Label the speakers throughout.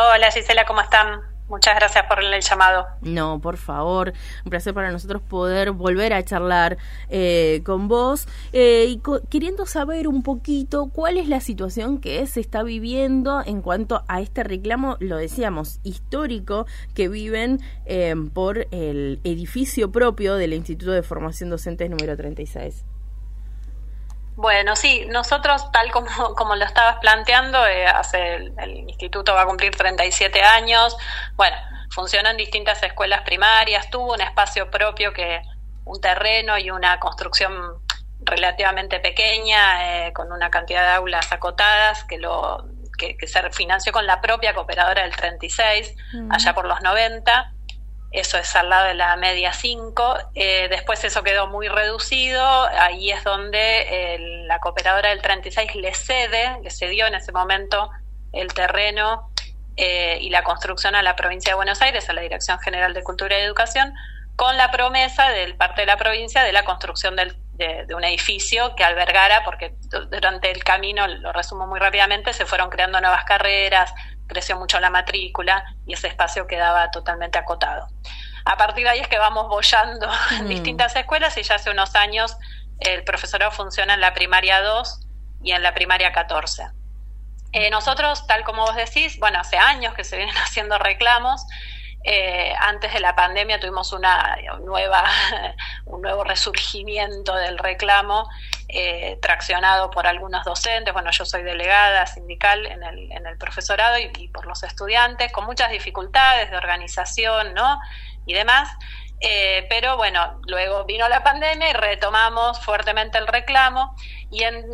Speaker 1: Hola Gisela, ¿cómo están? Muchas gracias por el llamado.
Speaker 2: No, por favor, un placer para nosotros poder volver a charlar eh, con vos eh, y queriendo saber un poquito cuál es la situación que se está viviendo en cuanto a este reclamo, lo decíamos, histórico que viven eh, por el edificio propio del Instituto de Formación Docente número 36.
Speaker 1: Bueno, sí, nosotros, tal como, como lo estabas planteando, eh, hace el, instituto va a cumplir 37 años. Bueno, funciona en distintas escuelas primarias, tuvo un espacio propio que un terreno y una construcción relativamente pequeña, eh, con una cantidad de aulas acotadas, que lo que, que se financió con la propia cooperadora del 36, mm. allá por los 90 eso es al lado de la media 5. Eh, después eso quedó muy reducido, ahí es donde la cooperadora del 36 le cede, le cedió en ese momento el terreno eh, y la construcción a la provincia de Buenos Aires, a la Dirección General de Cultura y Educación, con la promesa del parte de la provincia de la construcción de, de, un edificio que albergara, porque durante el camino, lo resumo muy rápidamente, se fueron creando nuevas carreras, creció mucho la matrícula y ese espacio quedaba totalmente acotado. A partir de ahí es que vamos bollando en mm. distintas escuelas y ya hace unos años el profesorado funciona en la primaria 2 y en la primaria 14. Eh, nosotros, tal como vos decís, bueno, hace años que se vienen haciendo reclamos eh, antes de la pandemia tuvimos una nueva, un nuevo resurgimiento del reclamo eh, traccionado por algunos docentes. Bueno, yo soy delegada sindical en el, en el profesorado y, por los estudiantes, con muchas dificultades de organización ¿no? y demás. Eh, pero bueno, luego vino la pandemia y retomamos fuertemente el reclamo y en,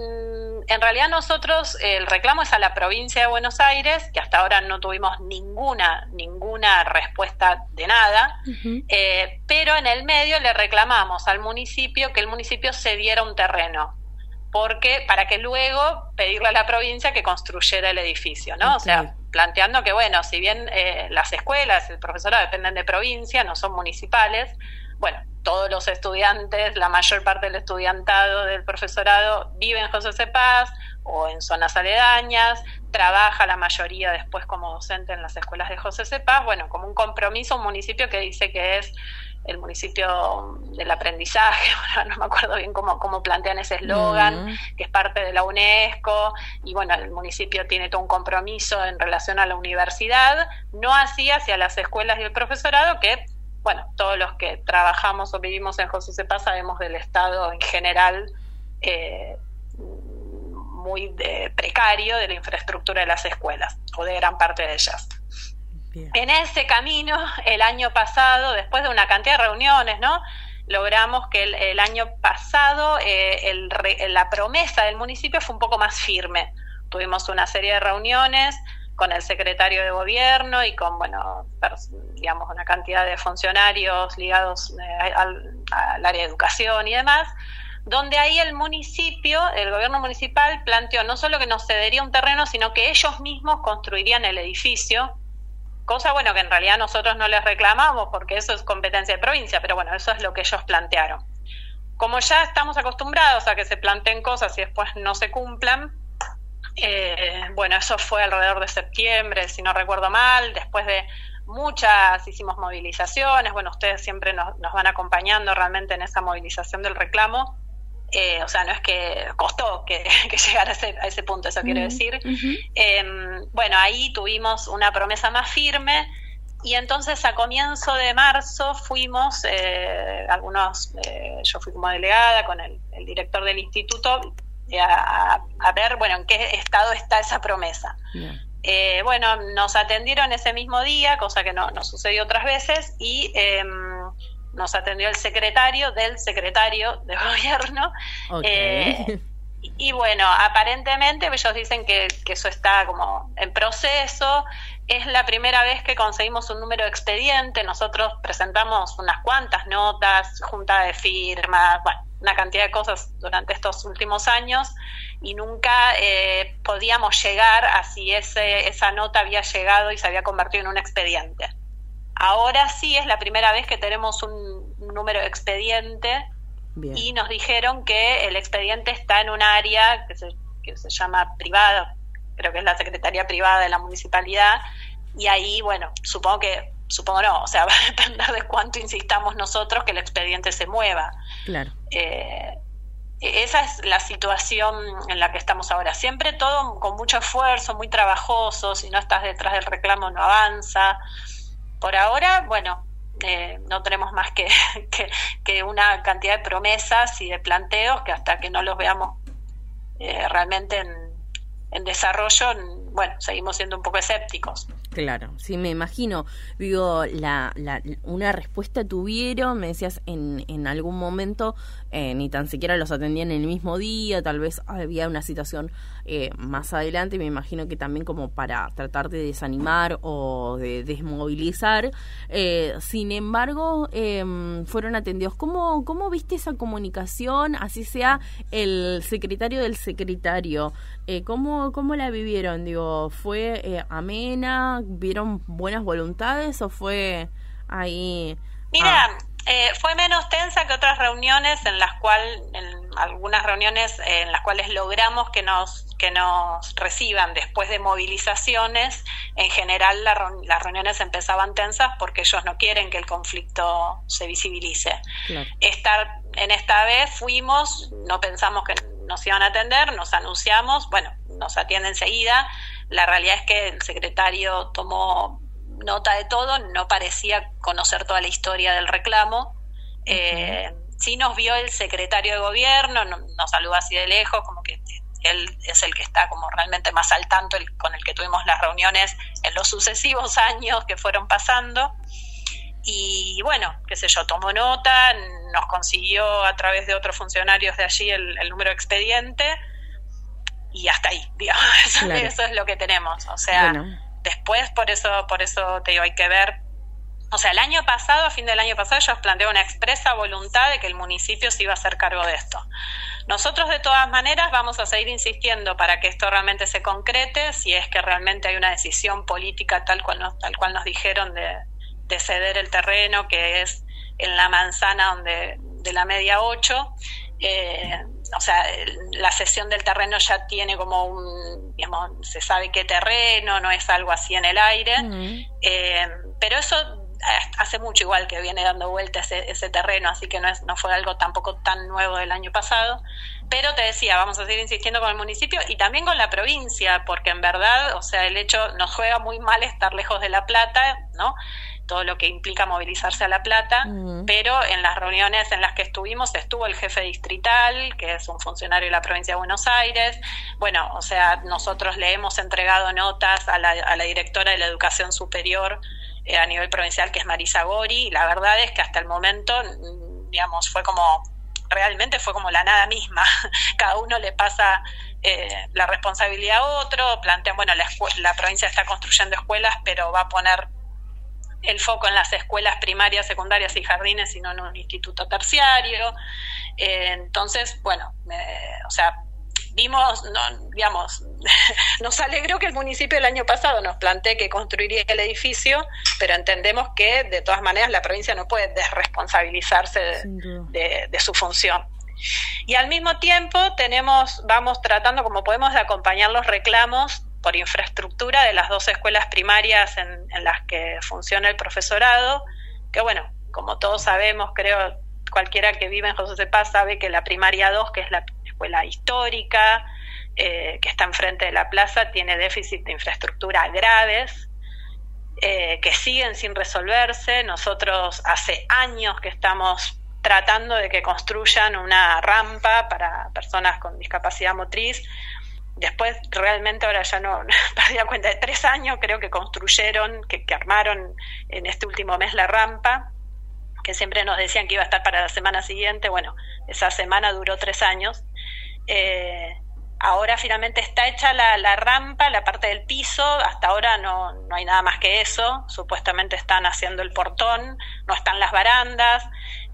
Speaker 1: en, realidad nosotros el reclamo es a la provincia de Buenos Aires, que hasta ahora no tuvimos ninguna, ninguna respuesta de nada, eh, pero en el medio le reclamamos al municipio que el municipio cediera un terreno porque para que luego pedirle a la provincia que construyera el edificio, ¿no? O sea, planteando que, bueno, si bien eh, las escuelas, el profesorado dependen de provincia, no son municipales, bueno, todos los estudiantes, la mayor parte del estudiantado del profesorado vive en José C. Paz o en zonas aledañas, trabaja la mayoría después como docente en las escuelas de José C. Paz, bueno, como un compromiso, un municipio que dice que es el municipio del aprendizaje, no me acuerdo bien cómo, cómo plantean ese eslogan, que es parte de la UNESCO, y bueno, el municipio tiene todo un compromiso en relación a la universidad, no así hacia las escuelas y el profesorado, que, bueno, todos los que trabajamos o vivimos en José Sepa sabemos del Estado en general. Eh, muy precario de la infraestructura de las escuelas o de gran parte de ellas. En ese camino, el año pasado, después de una cantidad de reuniones, ¿no? logramos que el, año pasado eh, la promesa del municipio fue un poco más firme. Tuvimos una serie de reuniones con el secretario de gobierno y con, bueno, digamos, una cantidad de funcionarios ligados eh, al, al, área de educación y demás, donde ahí el municipio, el gobierno municipal planteó no solo que nos cedería un terreno, sino que ellos mismos construirían el edificio Cosa, bueno, que en realidad nosotros no les reclamamos porque eso es competencia de provincia, pero bueno, eso es lo que ellos plantearon. Como ya estamos acostumbrados a que se planteen cosas y después no se cumplan, eh, bueno, eso fue alrededor de septiembre, si no recuerdo mal, después de muchas hicimos movilizaciones, bueno, ustedes siempre nos, nos van acompañando realmente en esa movilización del reclamo, eh, o sea, no es que costó que, llegara a ese, punto, eso quiero decir. Em, bueno, ahí tuvimos una promesa más firme. Y entonces a comienzo de marzo fuimos, eh, algunos, eh, yo fui como delegada con el, director del instituto a, ver, bueno, en qué estado está esa promesa. bueno, nos atendieron ese mismo día, cosa que no, no sucedió otras veces, y em, nos atendió el secretario del secretario de gobierno. Eh, y, bueno, aparentemente ellos dicen que, eso está como en proceso. Es la primera vez que conseguimos un número de expediente. Nosotros presentamos unas cuantas notas, junta de firmas, bueno, una cantidad de cosas durante estos últimos años y nunca eh, podíamos llegar a si ese, esa nota había llegado y se había convertido en un expediente. Ahora sí es la primera vez que tenemos un número de expediente y nos dijeron que el expediente está en un área que se, que se llama privada, creo que es la Secretaría Privada de la Municipalidad, y ahí, bueno, supongo que, supongo no, o sea, va a depender de cuánto insistamos nosotros que el expediente se mueva.
Speaker 2: Claro.
Speaker 1: Eh, esa es la situación en la que estamos ahora. Siempre todo con mucho esfuerzo, muy trabajoso, si no estás detrás del reclamo no avanza. Por ahora, bueno, eh, no tenemos más que, que, una cantidad de promesas y de planteos que hasta que no los veamos eh, realmente en, en desarrollo, bueno, seguimos siendo un poco escépticos.
Speaker 2: Claro, sí, me imagino. Digo, la, la, una respuesta tuvieron, me decías, en, en algún momento, eh, ni tan siquiera los atendían el mismo día, tal vez había una situación eh, más adelante, me imagino que también como para tratar de desanimar o de desmovilizar. Eh, sin embargo, em, fueron atendidos. ¿Cómo, ¿Cómo viste esa comunicación? Así sea el secretario del secretario. ¿cómo, ¿Cómo la vivieron? Digo, ¿fue amena? Vieron buenas voluntades o fue ahí?
Speaker 1: Mira, ah. eh, fue menos tensa que otras reuniones en las cuales, en algunas reuniones en las cuales logramos que nos que nos reciban después de movilizaciones. En general las reuniones empezaban tensas porque ellos no quieren que el conflicto se visibilice. Estar en esta vez fuimos, no pensamos que nos iban a atender, nos anunciamos, bueno, nos atiende enseguida la realidad es que el secretario tomó nota de todo, no parecía conocer toda la historia del reclamo. Eh, sí nos vio el secretario de gobierno, nos, saludó así de lejos, como que él es el que está como realmente más al tanto, el, con el que tuvimos las reuniones en los sucesivos años que fueron pasando. Y bueno, qué sé yo, tomó nota, nos consiguió a través de otros funcionarios de allí el, el número de expediente y hasta ahí, digamos, eso, es lo que tenemos. O sea, después por eso, por eso te digo, hay que ver. O sea, el año pasado, a fin del año pasado, ellos plantearon una expresa voluntad de que el municipio se iba a hacer cargo de esto. Nosotros, de todas maneras, vamos a seguir insistiendo para que esto realmente se concrete, si es que realmente hay una decisión política tal cual nos, tal cual nos dijeron de, de ceder el terreno, que es en la manzana donde, de la media 8. Eh, o sea, la cesión del terreno ya tiene como un, digamos, se sabe qué terreno, no es algo así en el aire, eh, pero eso hace mucho igual que viene dando vuelta ese, ese terreno, así que no, es, no fue algo tampoco tan nuevo del año pasado. Pero te decía, vamos a seguir insistiendo con el municipio y también con la provincia, porque en verdad, o sea, el hecho nos juega muy mal estar lejos de La Plata, ¿no? Todo lo que implica movilizarse a La Plata, pero en las reuniones en las que estuvimos estuvo el jefe distrital, que es un funcionario de la provincia de Buenos Aires. Bueno, o sea, nosotros le hemos entregado notas a la, a la directora de la educación superior eh, a nivel provincial, que es Marisa Gori, y la verdad es que hasta el momento, mm, digamos, fue como realmente fue como la nada misma. Cada uno le pasa eh, la responsabilidad a otro, plantean, bueno, la, la, provincia está construyendo escuelas, pero va a poner el foco en las escuelas primarias, secundarias y jardines, sino en un instituto terciario. Eh, entonces, bueno, o sea, vimos, no, digamos, nos alegró que el municipio el año pasado nos plantee que construiría el edificio, pero entendemos que de todas maneras la provincia no puede desresponsabilizarse de, de, su función. Y al mismo tiempo tenemos, vamos tratando como podemos de acompañar los reclamos por infraestructura de las dos escuelas primarias en, las que funciona el profesorado, que bueno, como todos sabemos, creo, cualquiera que vive en José Paz sabe que la primaria 2, que es la escuela histórica, eh, que está enfrente de la plaza, tiene déficit de infraestructura graves, eh, que siguen sin resolverse. Nosotros hace años que estamos tratando de que construyan una rampa para personas con discapacidad motriz Después, realmente ahora ya no, perdí la cuenta de tres años, creo que construyeron, que, que, armaron en este último mes la rampa, que siempre nos decían que iba a estar para la semana siguiente. Bueno, esa semana duró tres años. Eh, ahora finalmente está hecha la, la, rampa, la parte del piso, hasta ahora no, no hay nada más que eso, supuestamente están haciendo el portón, no están las barandas,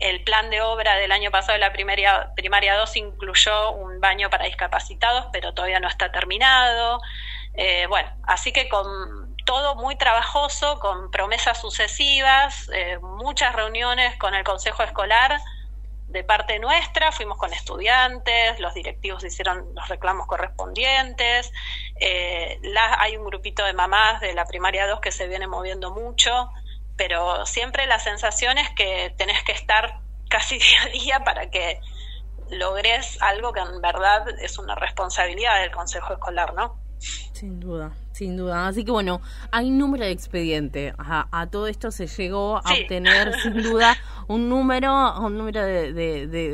Speaker 1: el plan de obra del año pasado de la primaria, primaria 2 incluyó un baño para discapacitados, pero todavía no está terminado. Eh, bueno, así que con todo muy trabajoso, con promesas sucesivas, eh, muchas reuniones con el Consejo Escolar de parte nuestra, fuimos con estudiantes, los directivos hicieron los reclamos correspondientes, Eh, hay un grupito de mamás de la primaria 2 que se viene moviendo mucho, pero siempre la sensación es que tenés que estar casi día a día para que logres algo que en verdad es una responsabilidad del Consejo Escolar, ¿no?
Speaker 2: Sin duda, sin duda. Así que bueno, hay número de expediente. A, todo esto se llegó a obtener sin duda un número, un número de,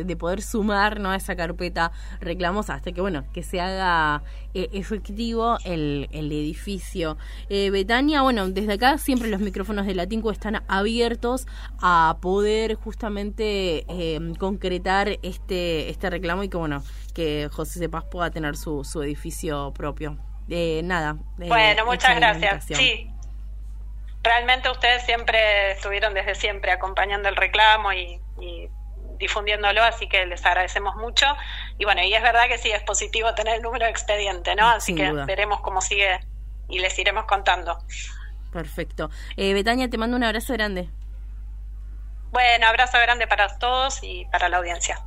Speaker 2: de, poder sumar ¿no? a esa carpeta reclamos hasta que bueno, que se haga eh, efectivo el, el edificio. Eh, Betania, bueno, desde acá siempre los micrófonos de Latinco están abiertos a poder justamente eh, concretar este, este reclamo y que bueno, que José Cepaz pueda tener su, su edificio propio eh, nada.
Speaker 1: bueno, muchas gracias. Sí. Realmente ustedes siempre estuvieron desde siempre acompañando el reclamo y, difundiéndolo, así que les agradecemos mucho. Y bueno, y es verdad que sí es positivo tener el número de expediente, ¿no? Así que veremos cómo sigue y les iremos contando.
Speaker 2: Perfecto. Eh, Betania, te mando un abrazo grande.
Speaker 1: Bueno, abrazo grande para todos y para la audiencia.